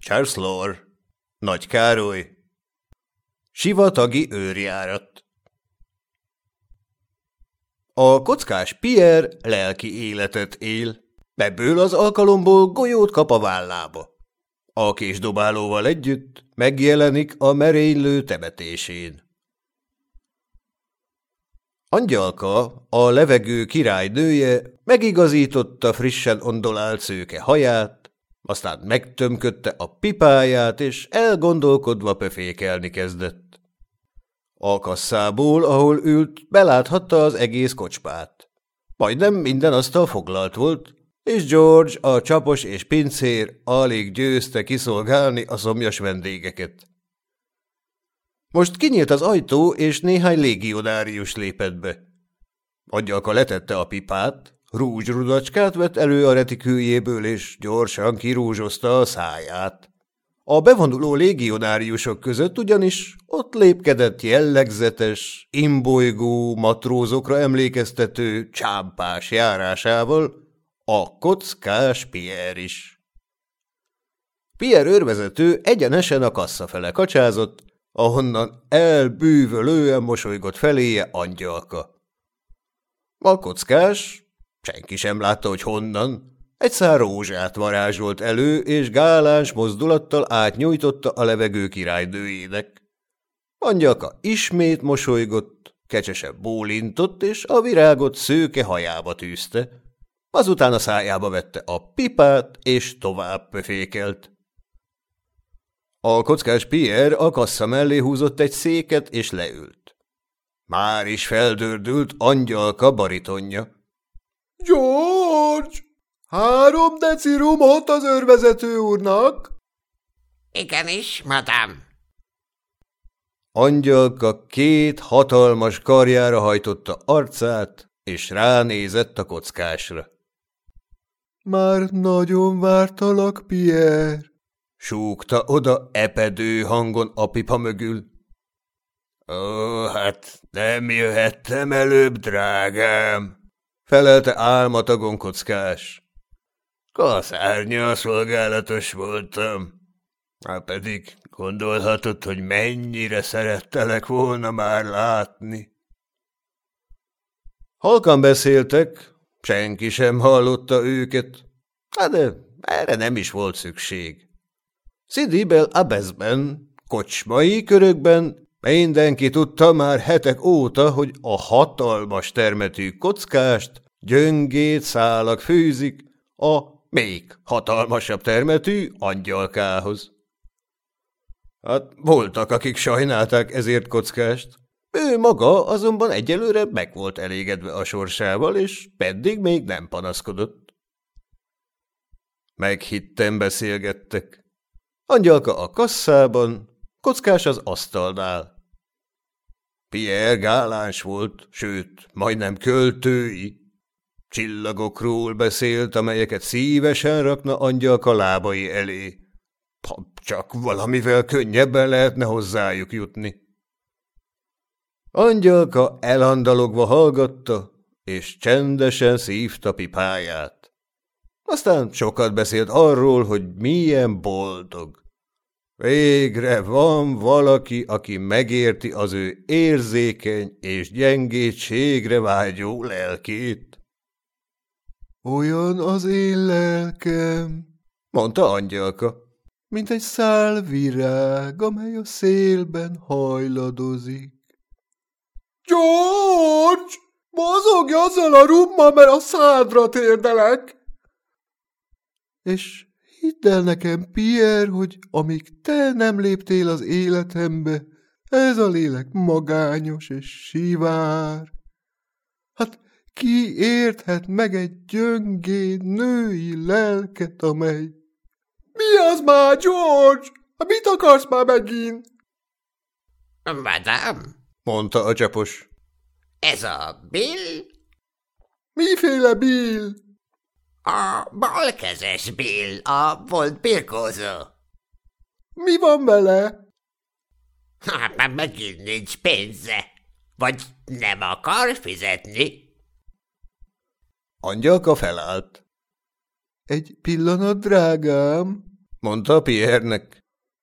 Charles Lore, Nagy Károly, Sivatagi őrjárat. A kockás Pierre lelki életet él, ebből az alkalomból golyót kap a vállába. A késdobálóval együtt megjelenik a merénylő temetésén. Angyalka, a levegő királynője megigazította frissen ondolált szőke haját, aztán megtömködte a pipáját, és elgondolkodva pöfékelni kezdett. A kasszából, ahol ült, beláthatta az egész kocsmát. Majdnem minden asztal foglalt volt, és George, a csapos és pincér alig győzte kiszolgálni a szomjas vendégeket. Most kinyílt az ajtó, és néhány légionárius lépett be. Agyalka letette a pipát, rúzsrudacskát vett elő a retikőjéből, és gyorsan kirúzsozta a száját. A bevonuló légionáriusok között ugyanis ott lépkedett jellegzetes, imbolygó matrózokra emlékeztető csámpás járásával a kockás Pierre is. Pierre őrvezető egyenesen a kassa fele kacsázott, ahonnan elbűvölően mosolygott feléje angyalka. A kockás, senki sem látta, hogy honnan, egy szár rózsát varázsolt elő, és gáláns mozdulattal átnyújtotta a levegő királynőjének. Angyalka ismét mosolygott, kecsesebb bólintott, és a virágot szőke hajába tűzte. Azután a szájába vette a pipát, és tovább pöfékelt. A kockás Pierre a kassa mellé húzott egy széket, és leült. Már is feldördült angyalka baritonja. – George! Három deci rumot az őrvezető úrnak! – Igenis, madám. Angyalka két hatalmas karjára hajtotta arcát, és ránézett a kockásra. – Már nagyon vártalak, Pierre súgta oda epedő hangon a pipa mögül. Ó, hát nem jöhettem előbb, drágám, felelte álmatagon kockás. Kaszárnya szolgálatos voltam. Hát pedig gondolhatod, hogy mennyire szerettelek volna már látni. Halkan beszéltek, senki sem hallotta őket, de erre nem is volt szükség. Szidibel Abezben, kocsmai körökben mindenki tudta már hetek óta, hogy a hatalmas termetű kockást gyöngét szálak fűzik a még hatalmasabb termetű angyalkához. Hát voltak, akik sajnálták ezért kockást. Ő maga azonban egyelőre meg volt elégedve a sorsával, és pedig még nem panaszkodott. Meghitten beszélgettek. Angyalka a kasszában, kockás az asztalnál. Pierre gáláns volt, sőt, majdnem költői. Csillagokról beszélt, amelyeket szívesen rakna angyalka lábai elé. Csak valamivel könnyebben lehetne hozzájuk jutni. Angyalka elandalogva hallgatta, és csendesen szívta pipáját. Aztán sokat beszélt arról, hogy milyen boldog. Végre van valaki, aki megérti az ő érzékeny és gyengétségre vágyó lelkét. Olyan az én lelkem, mondta angyalka, mint egy szál virág, amely a szélben hajladozik. George, mozogj azzal a rumma, mert a szádra térdelek! És Hidd el nekem, Pierre, hogy amíg te nem léptél az életembe, ez a lélek magányos és sivár. Hát ki érthet meg egy gyöngéd női lelket, amely... Mi az már, George? Mit akarsz már megint? Madám, mondta a csapos. Ez a Bill? Miféle Bill? A balkezes Bill, a volt birkózó. Mi van vele? Hát már megint nincs pénze. Vagy nem akar fizetni? Angyalka felállt. Egy pillanat, drágám, mondta Pierre-nek.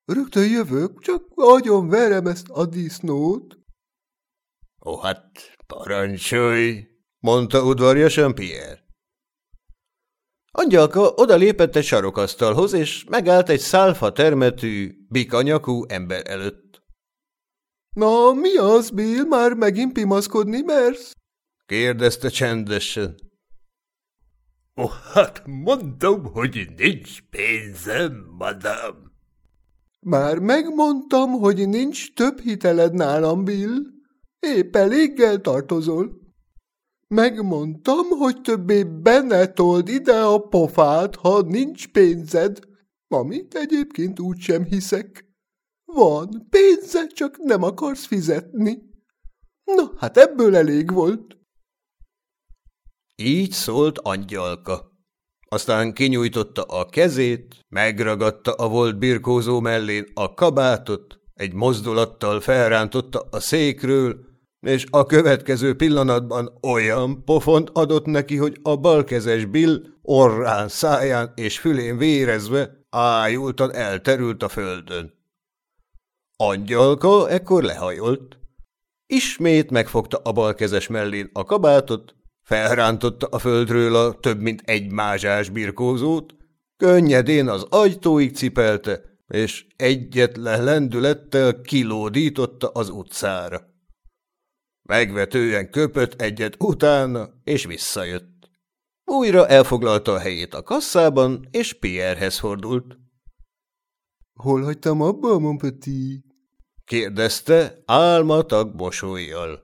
Rögtön jövök, csak agyon verem ezt a disznót. Ó, hát parancsolj, mondta udvarjasan Pierre. Angyalka odalépett egy sarokasztalhoz, és megállt egy szálfa termetű, bikanyakú ember előtt. – Na, mi az, Bill? Már megint pimaszkodni mersz? – kérdezte csendesen. – Ó, oh, hát mondom, hogy nincs pénzem, madam. – Már megmondtam, hogy nincs több hiteled nálam, Bill. Épp eléggel tartozol. Megmondtam, hogy többé benne told ide a pofát, ha nincs pénzed, amit egyébként úgysem hiszek. Van pénzed, csak nem akarsz fizetni. Na, hát ebből elég volt. Így szólt angyalka. Aztán kinyújtotta a kezét, megragadta a volt birkózó mellén a kabátot, egy mozdulattal felrántotta a székről, és a következő pillanatban olyan pofont adott neki, hogy a balkezes Bill orrán, száján és fülén vérezve ájultan elterült a földön. Angyalka ekkor lehajolt. Ismét megfogta a balkezes mellén a kabátot, felrántotta a földről a több mint egy mázsás birkózót, könnyedén az ajtóig cipelte, és egyetlen lendülettel kilódította az utcára. Megvetően köpött egyet utána, és visszajött. Újra elfoglalta a helyét a kasszában, és Pierrehez fordult. – Hol hagytam abba, mon petit? – kérdezte álmatag mosolyjal.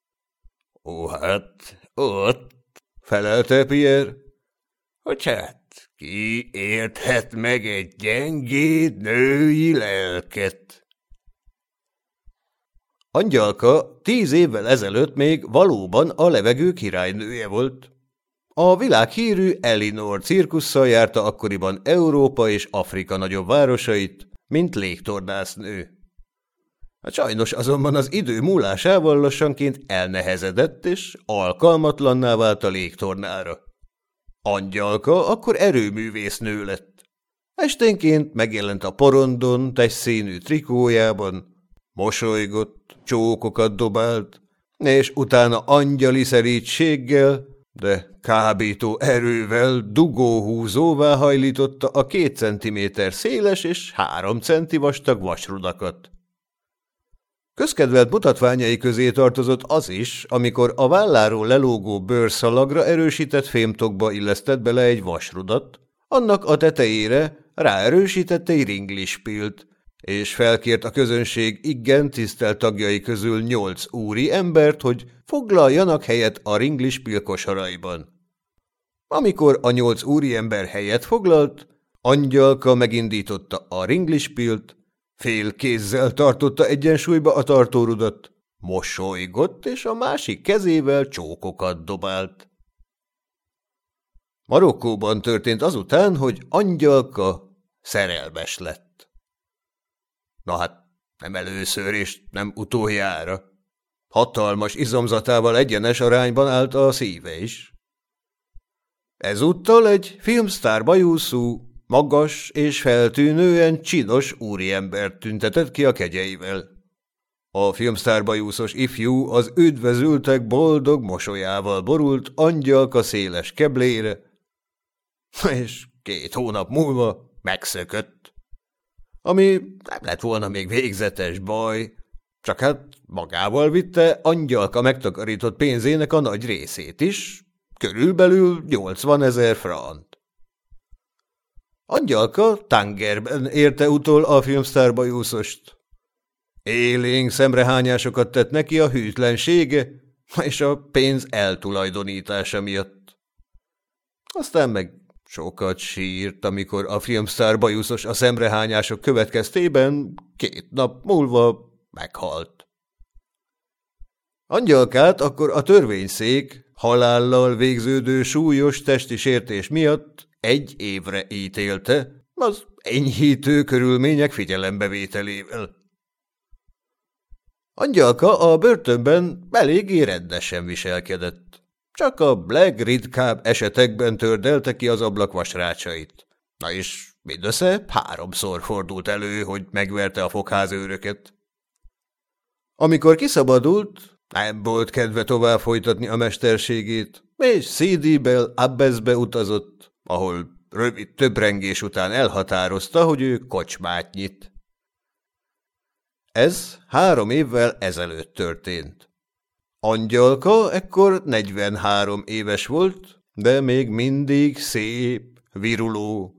– Ó, hát, ott – felelte Pierre. – Hogy hát, ki érthet meg egy gyengéd női lelket? Angyalka tíz évvel ezelőtt még valóban a levegő királynője volt. A világhírű Elinor cirkusszal járta akkoriban Európa és Afrika nagyobb városait, mint légtornásznő. Sajnos azonban az idő múlásával lassanként elnehezedett és alkalmatlanná vált a légtornára. Angyalka akkor erőművésznő lett. Esténként megjelent a porondon, színű trikójában, Mosolygott, csókokat dobált, és utána angyali szerítséggel, de kábító erővel dugóhúzóvá hajlította a két centiméter széles és három centi vastag vasrudakat. Közkedvelt mutatványai közé tartozott az is, amikor a válláról lelógó bőrszalagra erősített fémtokba illesztett bele egy vasrudat, annak a tetejére ráerősített egy ringlispilt, és felkért a közönség igen tisztelt tagjai közül nyolc úri embert, hogy foglaljanak helyet a ringlis pilkosaraiban. Amikor a nyolc úri ember helyet foglalt, angyalka megindította a ringlispilt, fél kézzel tartotta egyensúlyba a tartórudat, mosolygott, és a másik kezével csókokat dobált. Marokkóban történt azután, hogy angyalka szerelmes lett. Na hát, nem először és nem utoljára. Hatalmas izomzatával egyenes arányban állt a szíve is. Ezúttal egy filmsztár bajuszú, magas és feltűnően csinos úriembert tüntetett ki a kegyeivel. A filmsztár bajuszos ifjú az üdvezültek boldog mosolyával borult angyalka széles keblére, és két hónap múlva megszökött ami nem lett volna még végzetes baj, csak hát magával vitte angyalka megtakarított pénzének a nagy részét is, körülbelül 80 ezer frant. Angyalka tangerben érte utol a filmsztár bajúszost. Élénk szemrehányásokat tett neki a hűtlensége és a pénz eltulajdonítása miatt. Aztán meg Sokat sírt, amikor a filmsztár bajuszos a szemrehányások következtében két nap múlva meghalt. Angyalkát akkor a törvényszék halállal végződő súlyos testi sértés miatt egy évre ítélte, az enyhítő körülmények figyelembevételével. Angyalka a börtönben eléggé rendesen viselkedett. Csak a legritkább esetekben tördelte ki az ablak vasrácsait. Na és mindössze háromszor fordult elő, hogy megverte a fogházőröket. Amikor kiszabadult, nem volt kedve tovább folytatni a mesterségét, és CD-bel Abbezbe utazott, ahol rövid többrengés után elhatározta, hogy ő kocsmát nyit. Ez három évvel ezelőtt történt. Angyalka ekkor 43 éves volt, de még mindig szép, viruló,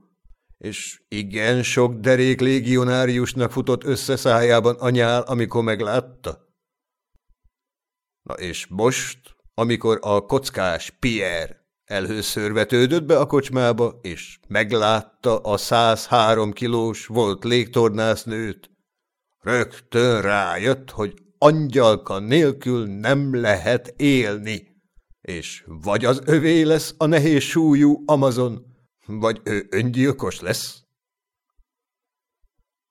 és igen sok derék légionáriusnak futott össze szájában a amikor meglátta. Na és most, amikor a kockás Pierre először vetődött be a kocsmába, és meglátta a 103 kilós volt légtornásznőt, rögtön rájött, hogy angyalka nélkül nem lehet élni, és vagy az övé lesz a nehéz súlyú Amazon, vagy ő öngyilkos lesz?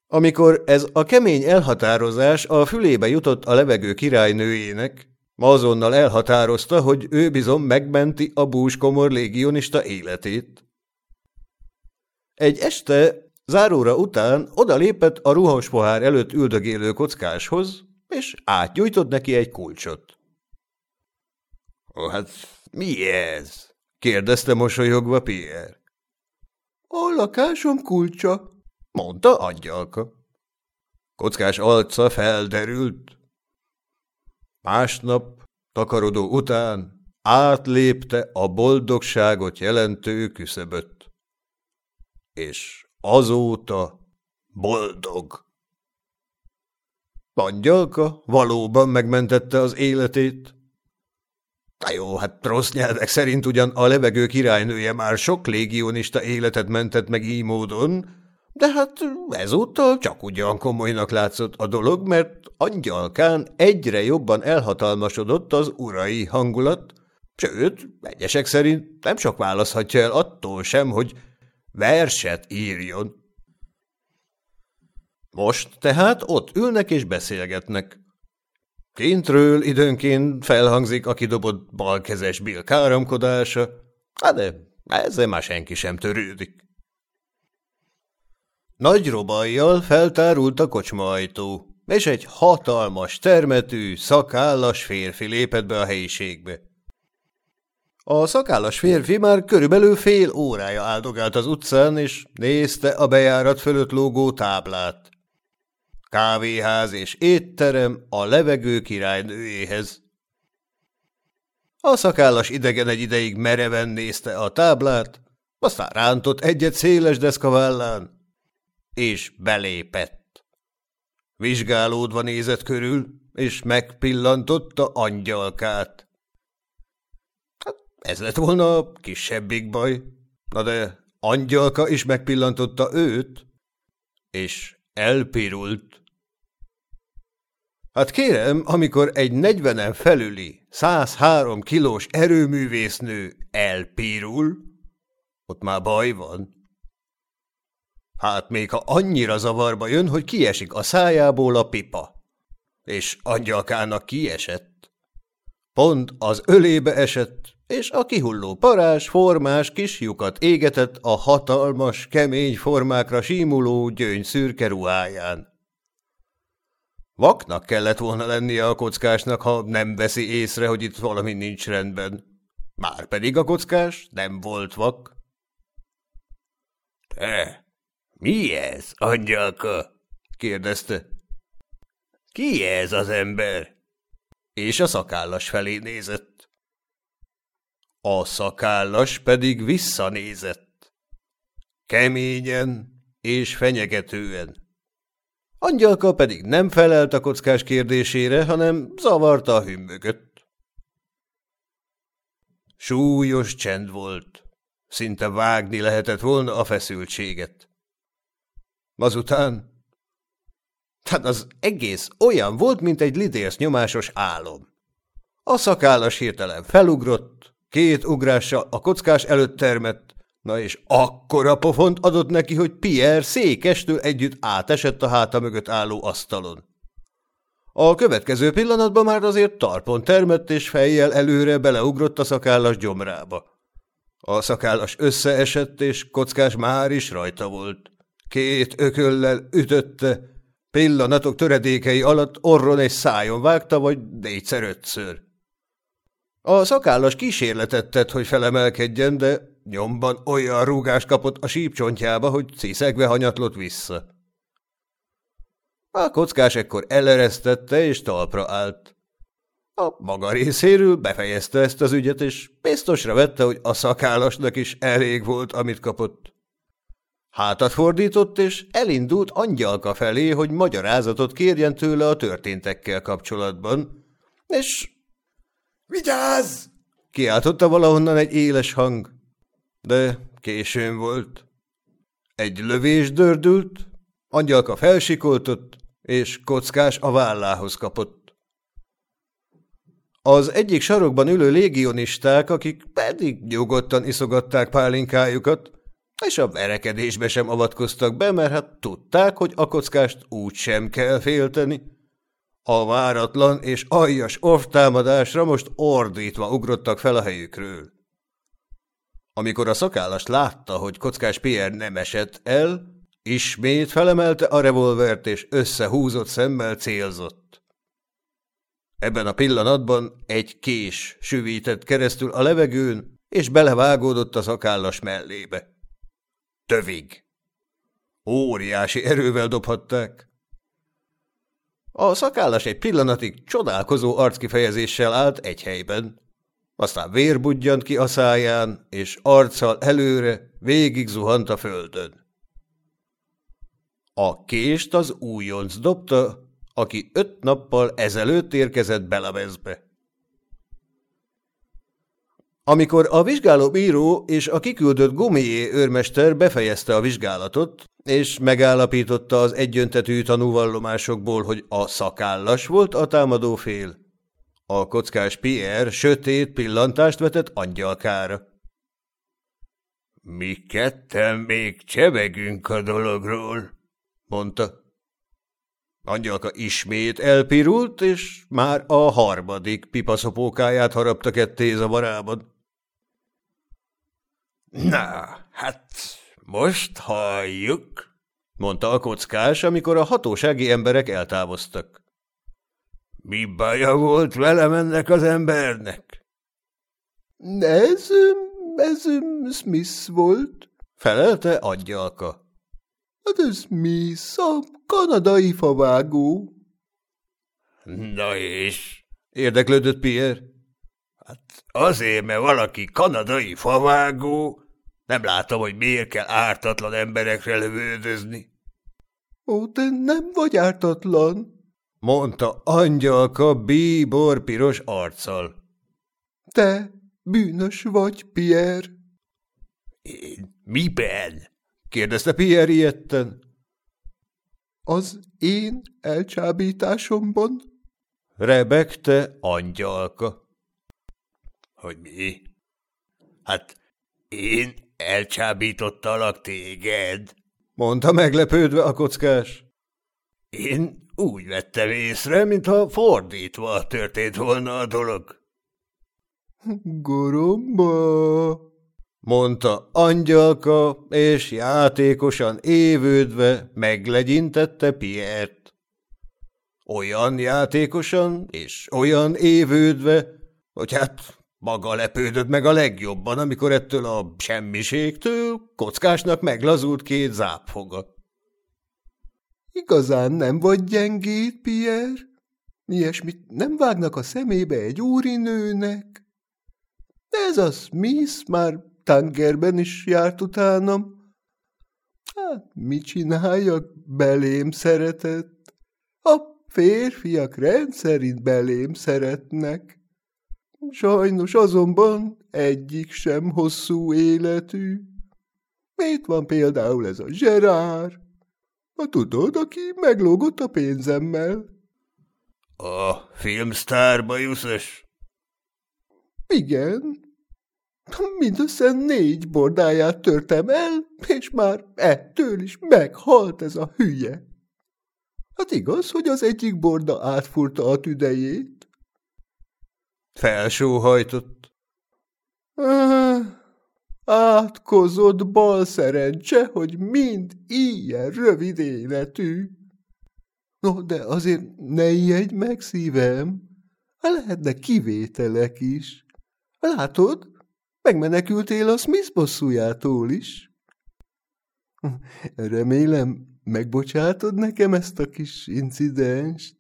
Amikor ez a kemény elhatározás a fülébe jutott a levegő királynőjének, azonnal elhatározta, hogy ő bizony megmenti a búskomor légionista életét. Egy este, záróra után odalépett a ruhas pohár előtt üldögélő kockáshoz, és átnyújtott neki egy kulcsot. – hát mi ez? – kérdezte mosolyogva Pierre. A lakásom kulcsa, mondta angyalka. Kockás arca felderült. Másnap, takarodó után átlépte a boldogságot jelentő küszöböt. És azóta boldog. Angyalka valóban megmentette az életét, Na jó, hát rossz nyelvek szerint ugyan a levegő királynője már sok légionista életet mentett meg így módon, de hát ezúttal csak ugyan komolynak látszott a dolog, mert angyalkán egyre jobban elhatalmasodott az urai hangulat, sőt, egyesek szerint nem sok választhatja el attól sem, hogy verset írjon. Most tehát ott ülnek és beszélgetnek. Kintről időnként felhangzik a kidobott balkezes Bill káromkodása, hát de ezzel már senki sem törődik. Nagy robajjal feltárult a kocsma ajtó, és egy hatalmas, termetű, szakállas férfi lépett be a helyiségbe. A szakállas férfi már körülbelül fél órája áldogált az utcán, és nézte a bejárat fölött lógó táblát kávéház és étterem a levegő királynőjéhez. A szakállas idegen egy ideig mereven nézte a táblát, aztán rántott egyet széles deszkavállán, és belépett. Vizsgálódva nézett körül, és megpillantotta angyalkát. Hát ez lett volna a kisebbik baj. Na de angyalka is megpillantotta őt, és elpirult. Hát kérem, amikor egy negyvenen felüli, 103 kilós erőművésznő elpírul, ott már baj van. Hát még ha annyira zavarba jön, hogy kiesik a szájából a pipa. És angyalkának kiesett. Pont az ölébe esett, és a kihulló parás formás kis lyukat égetett a hatalmas, kemény formákra símuló gyöngy szürke ruháján. Vaknak kellett volna lennie a kockásnak, ha nem veszi észre, hogy itt valami nincs rendben. Márpedig a kockás nem volt vak. – Te, mi ez, angyalka? – kérdezte. – Ki ez az ember? És a szakállas felé nézett. A szakállas pedig visszanézett. Keményen és fenyegetően. Angyalka pedig nem felelt a kockás kérdésére, hanem zavarta a hümmögött. Súlyos csend volt. Szinte vágni lehetett volna a feszültséget. Azután... Tehát az egész olyan volt, mint egy lidérsz nyomásos álom. A szakállas hirtelen felugrott, két ugrással a kockás előtt termett, Na és akkora pofont adott neki, hogy Pierre székestől együtt átesett a háta mögött álló asztalon. A következő pillanatban már azért tarpon termett és fejjel előre beleugrott a szakállas gyomrába. A szakállas összeesett, és kockás már is rajta volt. Két ököllel ütötte, pillanatok töredékei alatt orron és szájon vágta, vagy négyszer-ötször. A szakállas kísérletet tett, hogy felemelkedjen, de nyomban olyan rúgást kapott a sípcsontjába, hogy ciszegve hanyatlott vissza. A kockás ekkor eleresztette és talpra állt. A maga részéről befejezte ezt az ügyet, és biztosra vette, hogy a szakállasnak is elég volt, amit kapott. Hátat fordított, és elindult angyalka felé, hogy magyarázatot kérjen tőle a történtekkel kapcsolatban, és... Vigyázz! Kiáltotta valahonnan egy éles hang, de későn volt. Egy lövés dördült, angyalka felsikoltott, és kockás a vállához kapott. Az egyik sarokban ülő légionisták, akik pedig nyugodtan iszogatták pálinkájukat, és a verekedésbe sem avatkoztak be, mert hát tudták, hogy a kockást úgy sem kell félteni. A váratlan és aljas orvtámadásra most ordítva ugrottak fel a helyükről. Amikor a szakállas látta, hogy kockás Pierre nem esett el, ismét felemelte a revolvert és összehúzott szemmel célzott. Ebben a pillanatban egy kés süvített keresztül a levegőn, és belevágódott a szakállas mellébe. Tövig. Óriási erővel dobhatták. A szakállas egy pillanatig csodálkozó arckifejezéssel állt egy helyben. Aztán vér budjant ki a száján, és arccal előre végig zuhant a földön. A kést az újonc dobta, aki öt nappal ezelőtt érkezett Belaveszbe. Amikor a vizsgáló bíró és a kiküldött gumié őrmester befejezte a vizsgálatot, és megállapította az egyöntetű tanúvallomásokból, hogy a szakállas volt a támadó fél, a kockás Pierre sötét pillantást vetett angyalkára. – Mi ketten még csevegünk a dologról – mondta. Angyalka ismét elpirult, és már a harmadik pipaszopókáját harapta ketté zavarában. Na, hát most halljuk, mondta a kockás, amikor a hatósági emberek eltávoztak. Mi baja volt velem ennek az embernek? Ez, ez Smith volt, felelte angyalka. Hát ez Smith, a kanadai favágó. Na és? Érdeklődött Pierre. Hát azért, mert valaki kanadai favágó, nem látom, hogy miért kell ártatlan emberekre lövődözni. Ó, te nem vagy ártatlan, mondta angyalka bíbor piros arccal. Te bűnös vagy, Pierre. Én miben? kérdezte Pierre ilyetten. Az én elcsábításomban? Rebekte angyalka. Hogy mi? Hát én elcsábítottalak téged? Mondta meglepődve a kockás. Én úgy vettem észre, mintha fordítva történt volna a dolog. Goromba, mondta angyalka, és játékosan évődve meglegyintette Piert. Olyan játékosan és olyan évődve, hogy hát maga lepődött meg a legjobban, amikor ettől a semmiségtől kockásnak meglazult két zápfoga. Igazán nem vagy gyengét, Pierre? Ilyesmit nem vágnak a szemébe egy úrinőnek? Ez a Smith már tangerben is járt utánam. Hát, mit csináljak? Belém szeretett. A férfiak rendszerint belém szeretnek. Sajnos azonban egyik sem hosszú életű. Itt van például ez a Gerard. A tudod, aki meglógott a pénzemmel? A filmsztár bajuszos? Igen. Mindössze négy bordáját törtem el, és már ettől is meghalt ez a hülye. Hát igaz, hogy az egyik borda átfurta a tüdejét? Felsóhajtott. Átkozott bal szerencse, hogy mind ilyen rövid életű. No, de azért ne ijedj meg, szívem. Lehetne kivételek is. Látod, megmenekültél a Smith bosszújától is. Remélem, megbocsátod nekem ezt a kis incidenst?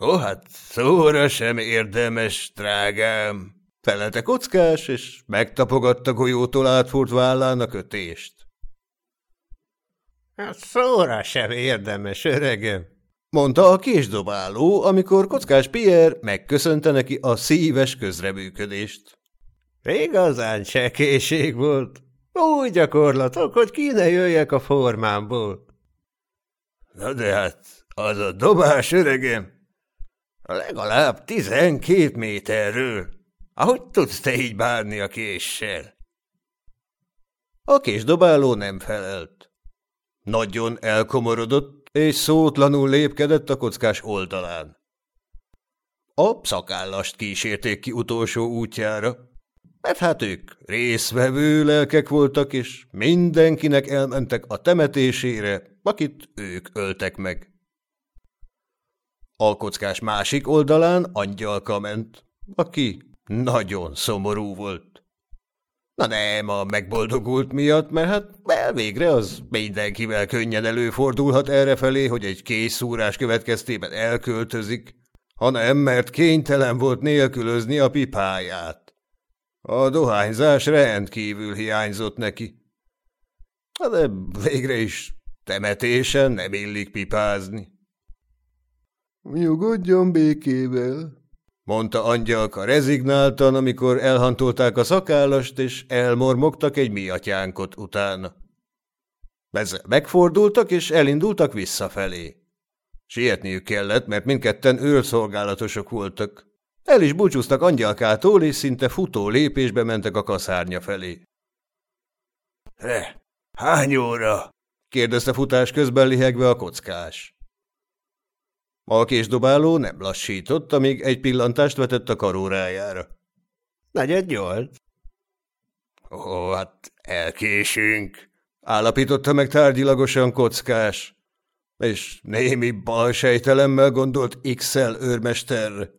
Ó, hát szóra sem érdemes, drágám, felelte kockás, és megtapogatta golyótól átfúrt vállán a kötést. Hát szóra sem érdemes, öregem, mondta a késdobáló, amikor kockás Pierre megköszönte neki a szíves közreműködést. Igazán csekéség volt. Úgy gyakorlatok, hogy ki ne jöjjek a formámból. Na de hát, az a dobás, öregem, legalább tizenkét méterről. Ahogy tudsz te így bánni a késsel? A késdobáló nem felelt. Nagyon elkomorodott, és szótlanul lépkedett a kockás oldalán. A szakállast kísérték ki utolsó útjára, mert hát ők részvevő lelkek voltak, és mindenkinek elmentek a temetésére, akit ők öltek meg. A kockás másik oldalán angyalka ment, aki nagyon szomorú volt. Na nem a megboldogult miatt, mert hát elvégre az mindenkivel könnyen előfordulhat errefelé, hogy egy készszúrás következtében elköltözik, hanem mert kénytelen volt nélkülözni a pipáját. A dohányzás rendkívül hiányzott neki. De végre is temetésen nem illik pipázni. Nyugodjon békével, mondta angyalka rezignáltan, amikor elhantolták a szakállast, és elmormogtak egy miatyánkot utána. Ezzel megfordultak, és elindultak visszafelé. Sietniük kellett, mert mindketten őrszolgálatosok voltak. El is búcsúztak angyalkától, és szinte futó lépésbe mentek a kaszárnya felé. – hány óra? – kérdezte futás közben lihegve a kockás. A késdobáló nem lassított, amíg egy pillantást vetett a karórájára. – Negyed nyolc. – Ó, hát elkésünk – állapította meg tárgyilagosan kockás, és némi balsejtelemmel gondolt X-el őrmesterre.